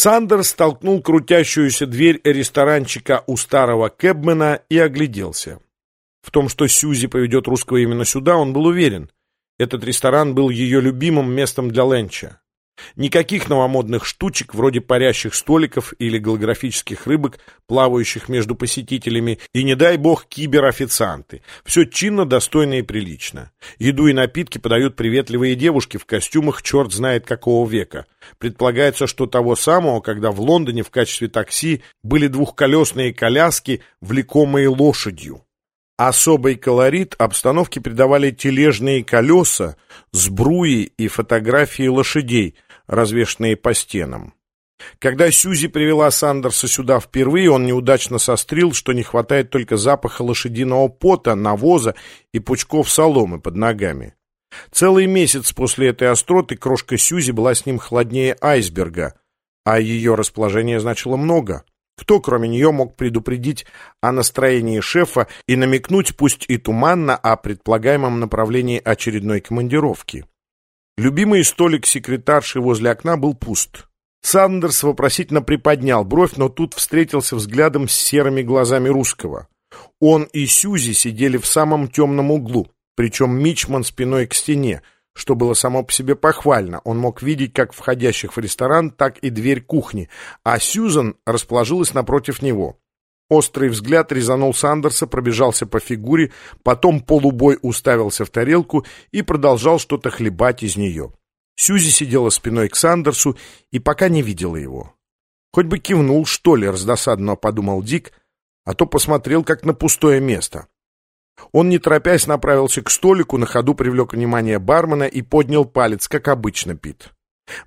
Сандерс толкнул крутящуюся дверь ресторанчика у старого кэбмена и огляделся. В том, что Сьюзи поведет русского именно сюда, он был уверен. Этот ресторан был ее любимым местом для ленча. Никаких новомодных штучек, вроде парящих столиков или голографических рыбок, плавающих между посетителями, и, не дай бог, киберофицианты. Все чинно, достойно и прилично. Еду и напитки подают приветливые девушки в костюмах черт знает какого века. Предполагается, что того самого, когда в Лондоне в качестве такси были двухколесные коляски, влекомые лошадью. Особый колорит обстановке придавали тележные колеса, сбруи и фотографии лошадей – развешанные по стенам. Когда Сьюзи привела Сандерса сюда впервые, он неудачно сострил, что не хватает только запаха лошадиного пота, навоза и пучков соломы под ногами. Целый месяц после этой остроты крошка Сьюзи была с ним холоднее айсберга, а ее расположение значило много. Кто, кроме нее, мог предупредить о настроении шефа и намекнуть, пусть и туманно, о предполагаемом направлении очередной командировки? Любимый столик секретарши возле окна был пуст. Сандерс вопросительно приподнял бровь, но тут встретился взглядом с серыми глазами русского. Он и Сюзи сидели в самом темном углу, причем Мичман спиной к стене, что было само по себе похвально. Он мог видеть как входящих в ресторан, так и дверь кухни, а Сьюзан расположилась напротив него. Острый взгляд резанул Сандерса, пробежался по фигуре, потом полубой уставился в тарелку и продолжал что-то хлебать из нее. Сьюзи сидела спиной к Сандерсу и пока не видела его. Хоть бы кивнул, что ли, раздосадно подумал Дик, а то посмотрел как на пустое место. Он, не торопясь, направился к столику, на ходу привлек внимание бармена и поднял палец, как обычно, Пит.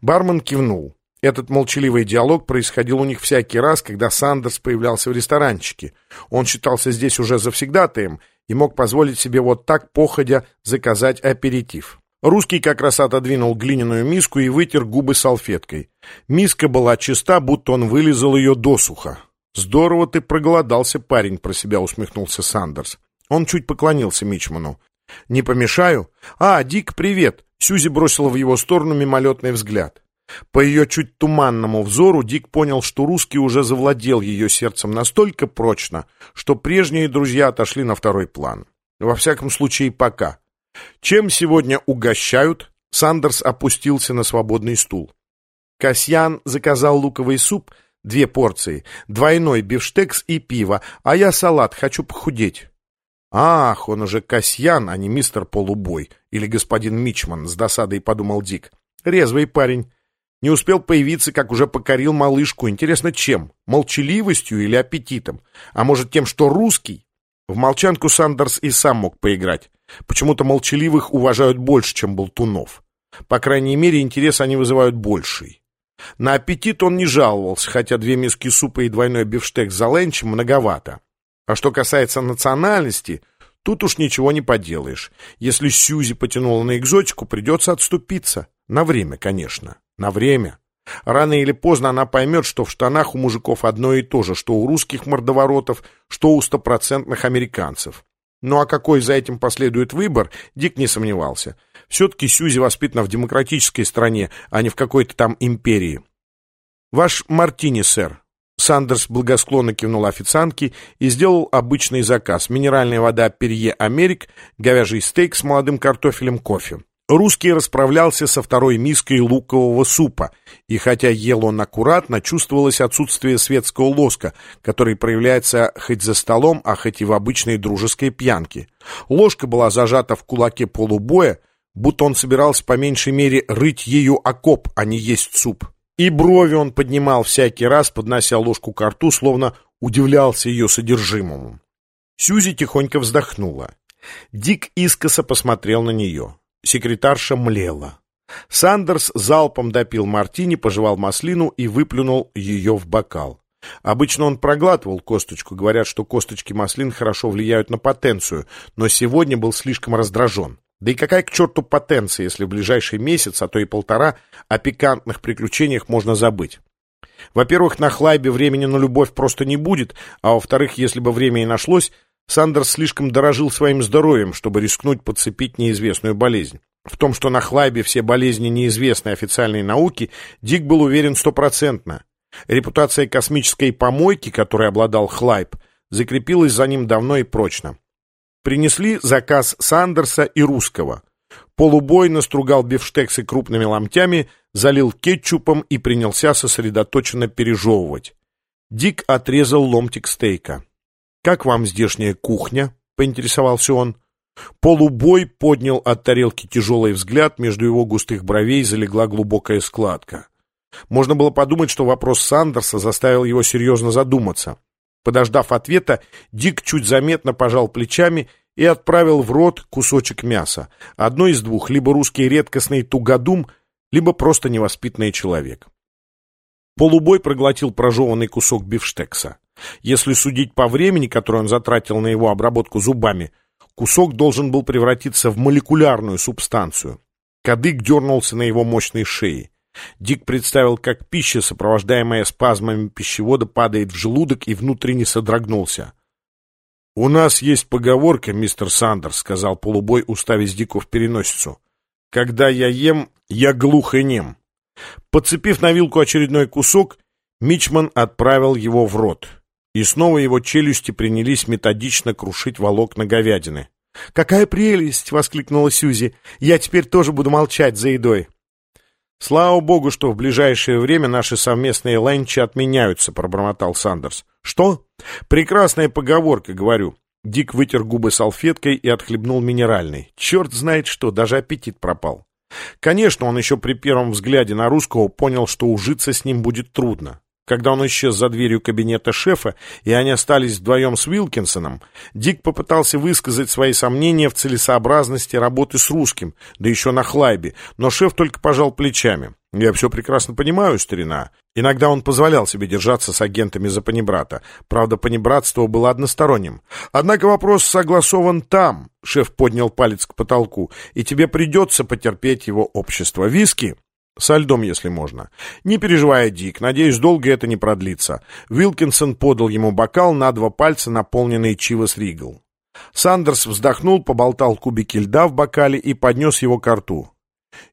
Бармен кивнул. Этот молчаливый диалог происходил у них всякий раз, когда Сандерс появлялся в ресторанчике. Он считался здесь уже завсегдатаем и мог позволить себе вот так, походя, заказать аперитив. Русский как раз отодвинул глиняную миску и вытер губы салфеткой. Миска была чиста, будто он вылезал ее досуха. «Здорово ты проголодался, парень», — про себя усмехнулся Сандерс. Он чуть поклонился Мичману. «Не помешаю?» «А, Дик, привет!» Сюзи бросила в его сторону мимолетный взгляд. По ее чуть туманному взору Дик понял, что русский уже завладел ее сердцем настолько прочно, что прежние друзья отошли на второй план. Во всяком случае, пока. Чем сегодня угощают? Сандерс опустился на свободный стул. Касьян заказал луковый суп, две порции, двойной бифштекс и пиво, а я салат, хочу похудеть. Ах, он уже Касьян, а не мистер Полубой или господин Мичман, с досадой подумал Дик. Резвый парень. Не успел появиться, как уже покорил малышку. Интересно, чем? Молчаливостью или аппетитом? А может, тем, что русский? В молчанку Сандерс и сам мог поиграть. Почему-то молчаливых уважают больше, чем болтунов. По крайней мере, интерес они вызывают больший. На аппетит он не жаловался, хотя две миски супа и двойной бифштег за ленчем многовато. А что касается национальности, тут уж ничего не поделаешь. Если Сьюзи потянула на экзотику, придется отступиться. На время, конечно. На время. Рано или поздно она поймет, что в штанах у мужиков одно и то же, что у русских мордоворотов, что у стопроцентных американцев. Ну а какой за этим последует выбор, Дик не сомневался. Все-таки Сьюзи воспитана в демократической стране, а не в какой-то там империи. «Ваш мартини, сэр». Сандерс благосклонно кивнул официантке и сделал обычный заказ. Минеральная вода Перье Америк, говяжий стейк с молодым картофелем, кофе. Русский расправлялся со второй миской лукового супа, и хотя ел он аккуратно, чувствовалось отсутствие светского лоска, который проявляется хоть за столом, а хоть и в обычной дружеской пьянке. Ложка была зажата в кулаке полубоя, будто он собирался по меньшей мере рыть ею окоп, а не есть суп. И брови он поднимал всякий раз, поднося ложку к рту, словно удивлялся ее содержимому. Сюзи тихонько вздохнула. Дик искоса посмотрел на нее. Секретарша млела. Сандерс залпом допил мартини, пожевал маслину и выплюнул ее в бокал. Обычно он проглатывал косточку, говорят, что косточки маслин хорошо влияют на потенцию, но сегодня был слишком раздражен. Да и какая к черту потенция, если в ближайший месяц, а то и полтора, о пикантных приключениях можно забыть? Во-первых, на Хлайбе времени на любовь просто не будет, а во-вторых, если бы время и нашлось, Сандерс слишком дорожил своим здоровьем, чтобы рискнуть подцепить неизвестную болезнь. В том, что на Хлайбе все болезни неизвестны официальной науке, Дик был уверен стопроцентно. Репутация космической помойки, которой обладал Хлайп, закрепилась за ним давно и прочно. Принесли заказ Сандерса и русского. Полубой настругал бифштексы крупными ломтями, залил кетчупом и принялся сосредоточенно пережевывать. Дик отрезал ломтик стейка. «Как вам здешняя кухня?» — поинтересовался он. Полубой поднял от тарелки тяжелый взгляд, между его густых бровей залегла глубокая складка. Можно было подумать, что вопрос Сандерса заставил его серьезно задуматься. Подождав ответа, Дик чуть заметно пожал плечами и отправил в рот кусочек мяса. Одно из двух, либо русский редкостный тугодум, либо просто невоспитанный человек. Полубой проглотил прожеванный кусок бифштекса. Если судить по времени, которое он затратил на его обработку зубами, кусок должен был превратиться в молекулярную субстанцию. Кадык дернулся на его мощной шее. Дик представил, как пища, сопровождаемая спазмами пищевода, падает в желудок и внутренне содрогнулся. «У нас есть поговорка, мистер Сандерс», — сказал полубой, уставясь Дику в переносицу. «Когда я ем, я глух и нем». Подцепив на вилку очередной кусок, Мичман отправил его в рот. И снова его челюсти принялись методично крушить волокна говядины. «Какая прелесть!» — воскликнула Сьюзи. «Я теперь тоже буду молчать за едой». «Слава богу, что в ближайшее время наши совместные ленчи отменяются», — пробормотал Сандерс. «Что?» «Прекрасная поговорка, говорю». Дик вытер губы салфеткой и отхлебнул минеральный. Черт знает что, даже аппетит пропал. Конечно, он еще при первом взгляде на русского понял, что ужиться с ним будет трудно. Когда он исчез за дверью кабинета шефа, и они остались вдвоем с Уилкинсоном, Дик попытался высказать свои сомнения в целесообразности работы с русским, да еще на хлайбе, но шеф только пожал плечами. «Я все прекрасно понимаю, старина. Иногда он позволял себе держаться с агентами за панибрата. Правда, панибратство было односторонним. Однако вопрос согласован там», — шеф поднял палец к потолку, «и тебе придется потерпеть его общество. Виски?» Со льдом, если можно. Не переживай, Дик, надеюсь, долго это не продлится. Вилкинсон подал ему бокал на два пальца, наполненный Чивас Ригал. Сандерс вздохнул, поболтал кубики льда в бокале и поднес его к рту.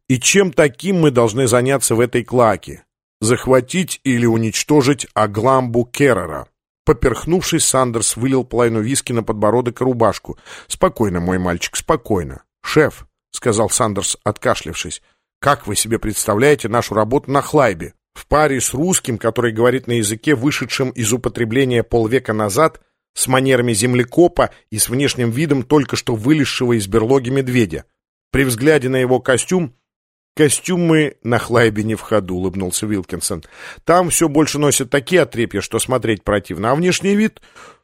«И чем таким мы должны заняться в этой клоаке? Захватить или уничтожить Агламбу Керрера?» Поперхнувшись, Сандерс вылил половину виски на подбородок и рубашку. «Спокойно, мой мальчик, спокойно. Шеф», — сказал Сандерс, откашлившись, — как вы себе представляете нашу работу на Хлайбе? В паре с русским, который говорит на языке, вышедшем из употребления полвека назад, с манерами землекопа и с внешним видом только что вылезшего из берлоги медведя. При взгляде на его костюм «Костюмы на Хлайбе не в ходу», — улыбнулся Вилкинсон. «Там все больше носят такие отрепья, что смотреть противно. А внешний вид...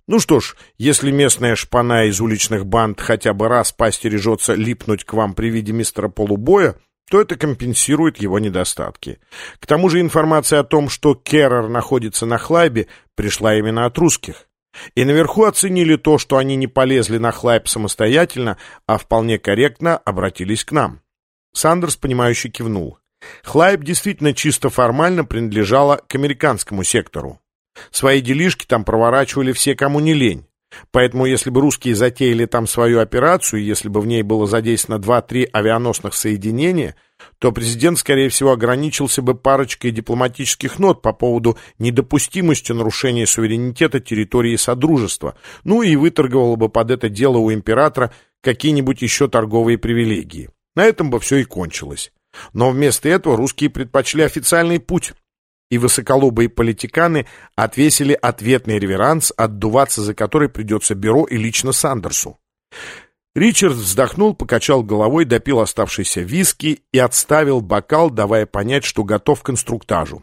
Ну что ж, если местная шпана из уличных банд хотя бы раз постережется липнуть к вам при виде мистера Полубоя, то это компенсирует его недостатки. К тому же информация о том, что Керрер находится на Хлайбе, пришла именно от русских. И наверху оценили то, что они не полезли на Хлайб самостоятельно, а вполне корректно обратились к нам. Сандерс, понимающе кивнул. Хлайб действительно чисто формально принадлежала к американскому сектору. Свои делишки там проворачивали все, кому не лень. Поэтому, если бы русские затеяли там свою операцию, если бы в ней было задействовано 2-3 авианосных соединения, то президент, скорее всего, ограничился бы парочкой дипломатических нот по поводу недопустимости нарушения суверенитета территории Содружества, ну и выторговал бы под это дело у императора какие-нибудь еще торговые привилегии. На этом бы все и кончилось. Но вместо этого русские предпочли официальный путь и высоколобые политиканы отвесили ответный реверанс, отдуваться за который придется бюро и лично Сандерсу. Ричард вздохнул, покачал головой, допил оставшийся виски и отставил бокал, давая понять, что готов к инструктажу.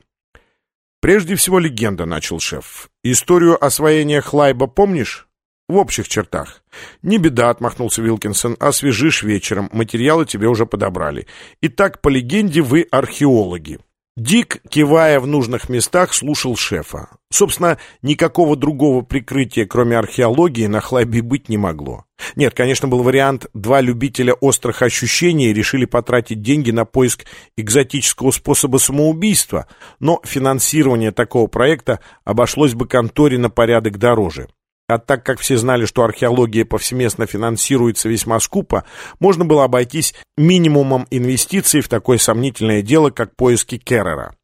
«Прежде всего легенда», — начал шеф. «Историю освоения Хлайба помнишь?» «В общих чертах». «Не беда», — отмахнулся Вилкинсон, — «освежишь вечером, материалы тебе уже подобрали. Итак, по легенде, вы археологи». Дик, кивая в нужных местах, слушал шефа. Собственно, никакого другого прикрытия, кроме археологии, на Хлайбе быть не могло. Нет, конечно, был вариант, два любителя острых ощущений решили потратить деньги на поиск экзотического способа самоубийства, но финансирование такого проекта обошлось бы конторе на порядок дороже. А так как все знали, что археология повсеместно финансируется весьма скупо, можно было обойтись минимумом инвестиций в такое сомнительное дело, как поиски Керрера.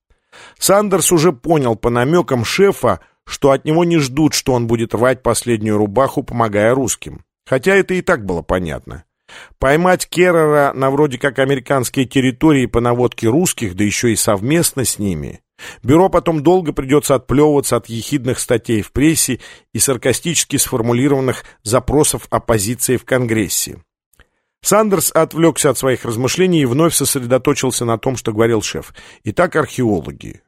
Сандерс уже понял по намекам шефа, что от него не ждут, что он будет рвать последнюю рубаху, помогая русским. Хотя это и так было понятно. Поймать Керрера на вроде как американские территории по наводке русских, да еще и совместно с ними. Бюро потом долго придется отплевываться от ехидных статей в прессе и саркастически сформулированных запросов оппозиции в Конгрессе. Сандерс отвлекся от своих размышлений и вновь сосредоточился на том, что говорил шеф. Итак, археологи.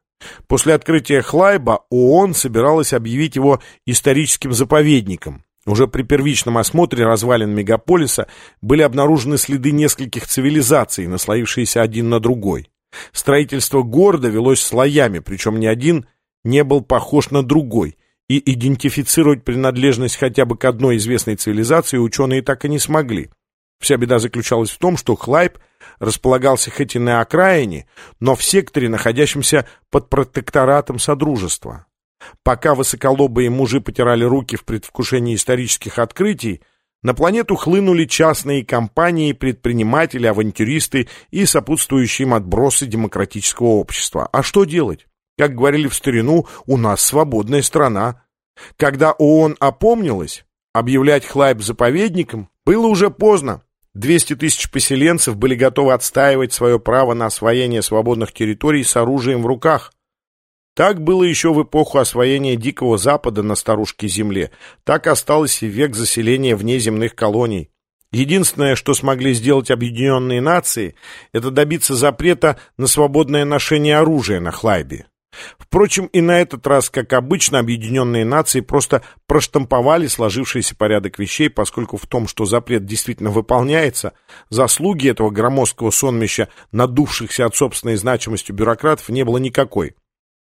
После открытия Хлайба ООН собиралась объявить его историческим заповедником. Уже при первичном осмотре развалин мегаполиса были обнаружены следы нескольких цивилизаций, наслоившиеся один на другой. Строительство города велось слоями, причем ни один не был похож на другой, и идентифицировать принадлежность хотя бы к одной известной цивилизации ученые так и не смогли. Вся беда заключалась в том, что Хлайб располагался хоть и на окраине, но в секторе, находящемся под протекторатом Содружества. Пока высоколобые мужи потирали руки в предвкушении исторических открытий, на планету хлынули частные компании, предприниматели, авантюристы и сопутствующие им отбросы демократического общества. А что делать? Как говорили в старину, у нас свободная страна. Когда ООН опомнилась, объявлять Хлайб заповедником было уже поздно. 200 тысяч поселенцев были готовы отстаивать свое право на освоение свободных территорий с оружием в руках. Так было еще в эпоху освоения Дикого Запада на старушке Земле, так осталось и век заселения внеземных колоний. Единственное, что смогли сделать объединенные нации, это добиться запрета на свободное ношение оружия на Хлайбе. Впрочем, и на этот раз, как обычно, объединенные нации просто проштамповали сложившийся порядок вещей, поскольку в том, что запрет действительно выполняется, заслуги этого громоздкого сонмища, надувшихся от собственной значимости бюрократов, не было никакой.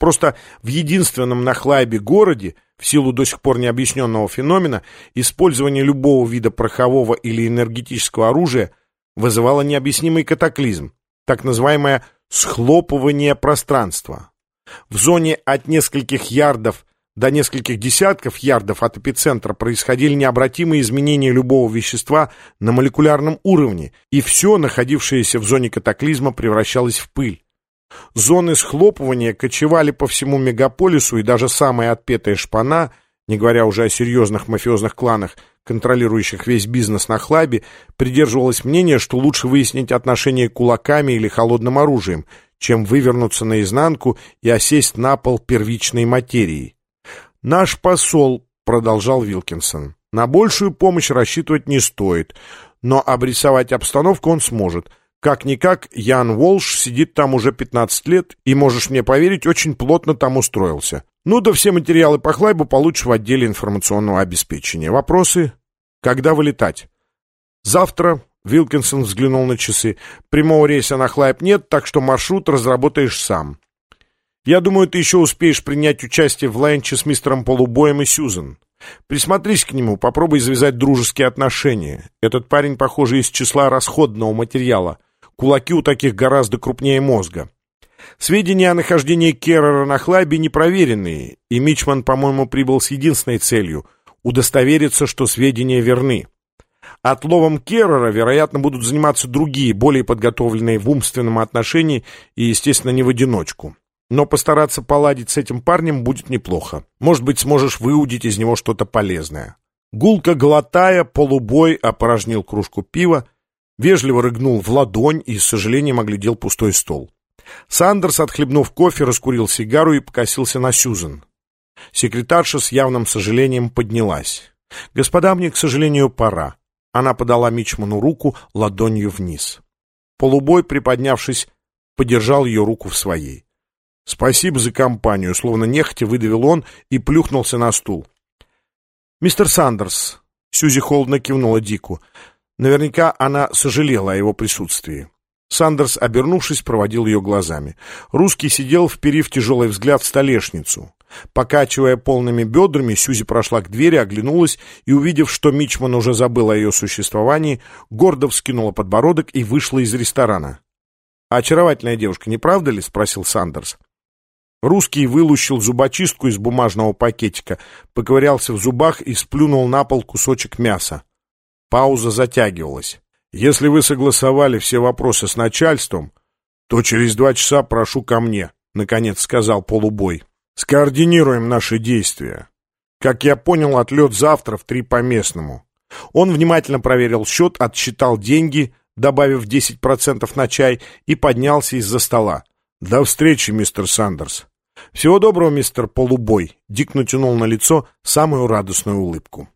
Просто в единственном на Хлайбе городе, в силу до сих пор необъясненного феномена, использование любого вида порохового или энергетического оружия вызывало необъяснимый катаклизм, так называемое «схлопывание пространства». В зоне от нескольких ярдов до нескольких десятков ярдов от эпицентра происходили необратимые изменения любого вещества на молекулярном уровне, и все, находившееся в зоне катаклизма, превращалось в пыль. Зоны схлопывания кочевали по всему мегаполису, и даже самая отпетая шпана, не говоря уже о серьезных мафиозных кланах, контролирующих весь бизнес на хлабе, придерживалась мнения, что лучше выяснить отношения кулаками или холодным оружием, чем вывернуться наизнанку и осесть на пол первичной материи. «Наш посол», — продолжал Вилкинсон, — «на большую помощь рассчитывать не стоит, но обрисовать обстановку он сможет. Как-никак, Ян Волш сидит там уже 15 лет, и, можешь мне поверить, очень плотно там устроился. Ну да все материалы по Хлайбу получишь в отделе информационного обеспечения. Вопросы? Когда вылетать? Завтра Вилкинсон взглянул на часы. «Прямого рейса на Хлайп нет, так что маршрут разработаешь сам. Я думаю, ты еще успеешь принять участие в ланче с мистером Полубоем и Сьюзен. Присмотрись к нему, попробуй завязать дружеские отношения. Этот парень, похоже, из числа расходного материала. Кулаки у таких гораздо крупнее мозга. Сведения о нахождении Керрера на Хлайбе непроверенные, и Мичман, по-моему, прибыл с единственной целью — удостовериться, что сведения верны. Отловом Керрера, вероятно, будут заниматься другие, более подготовленные в умственном отношении и, естественно, не в одиночку. Но постараться поладить с этим парнем будет неплохо. Может быть, сможешь выудить из него что-то полезное. Гулко глотая, полубой опорожнил кружку пива, вежливо рыгнул в ладонь и с сожалением оглядел пустой стол. Сандерс, отхлебнув кофе, раскурил сигару и покосился на Сьюзен. Секретарша с явным сожалением поднялась. «Господа, мне, к сожалению, пора. Она подала Мичману руку ладонью вниз. Полубой, приподнявшись, подержал ее руку в своей. «Спасибо за компанию», словно нехотя выдавил он и плюхнулся на стул. «Мистер Сандерс», — Сьюзи холодно кивнула Дику, наверняка она сожалела о его присутствии. Сандерс, обернувшись, проводил ее глазами. Русский сидел, вперив тяжелый взгляд в столешницу. Покачивая полными бедрами, Сюзи прошла к двери, оглянулась и, увидев, что Мичман уже забыл о ее существовании, гордо вскинула подбородок и вышла из ресторана. «Очаровательная девушка, не правда ли?» — спросил Сандерс. Русский вылущил зубочистку из бумажного пакетика, поковырялся в зубах и сплюнул на пол кусочек мяса. Пауза затягивалась. «Если вы согласовали все вопросы с начальством, то через два часа прошу ко мне», — наконец сказал полубой. «Скоординируем наши действия. Как я понял, отлет завтра в три по местному». Он внимательно проверил счет, отсчитал деньги, добавив 10% на чай, и поднялся из-за стола. «До встречи, мистер Сандерс». «Всего доброго, мистер Полубой!» Дик натянул на лицо самую радостную улыбку.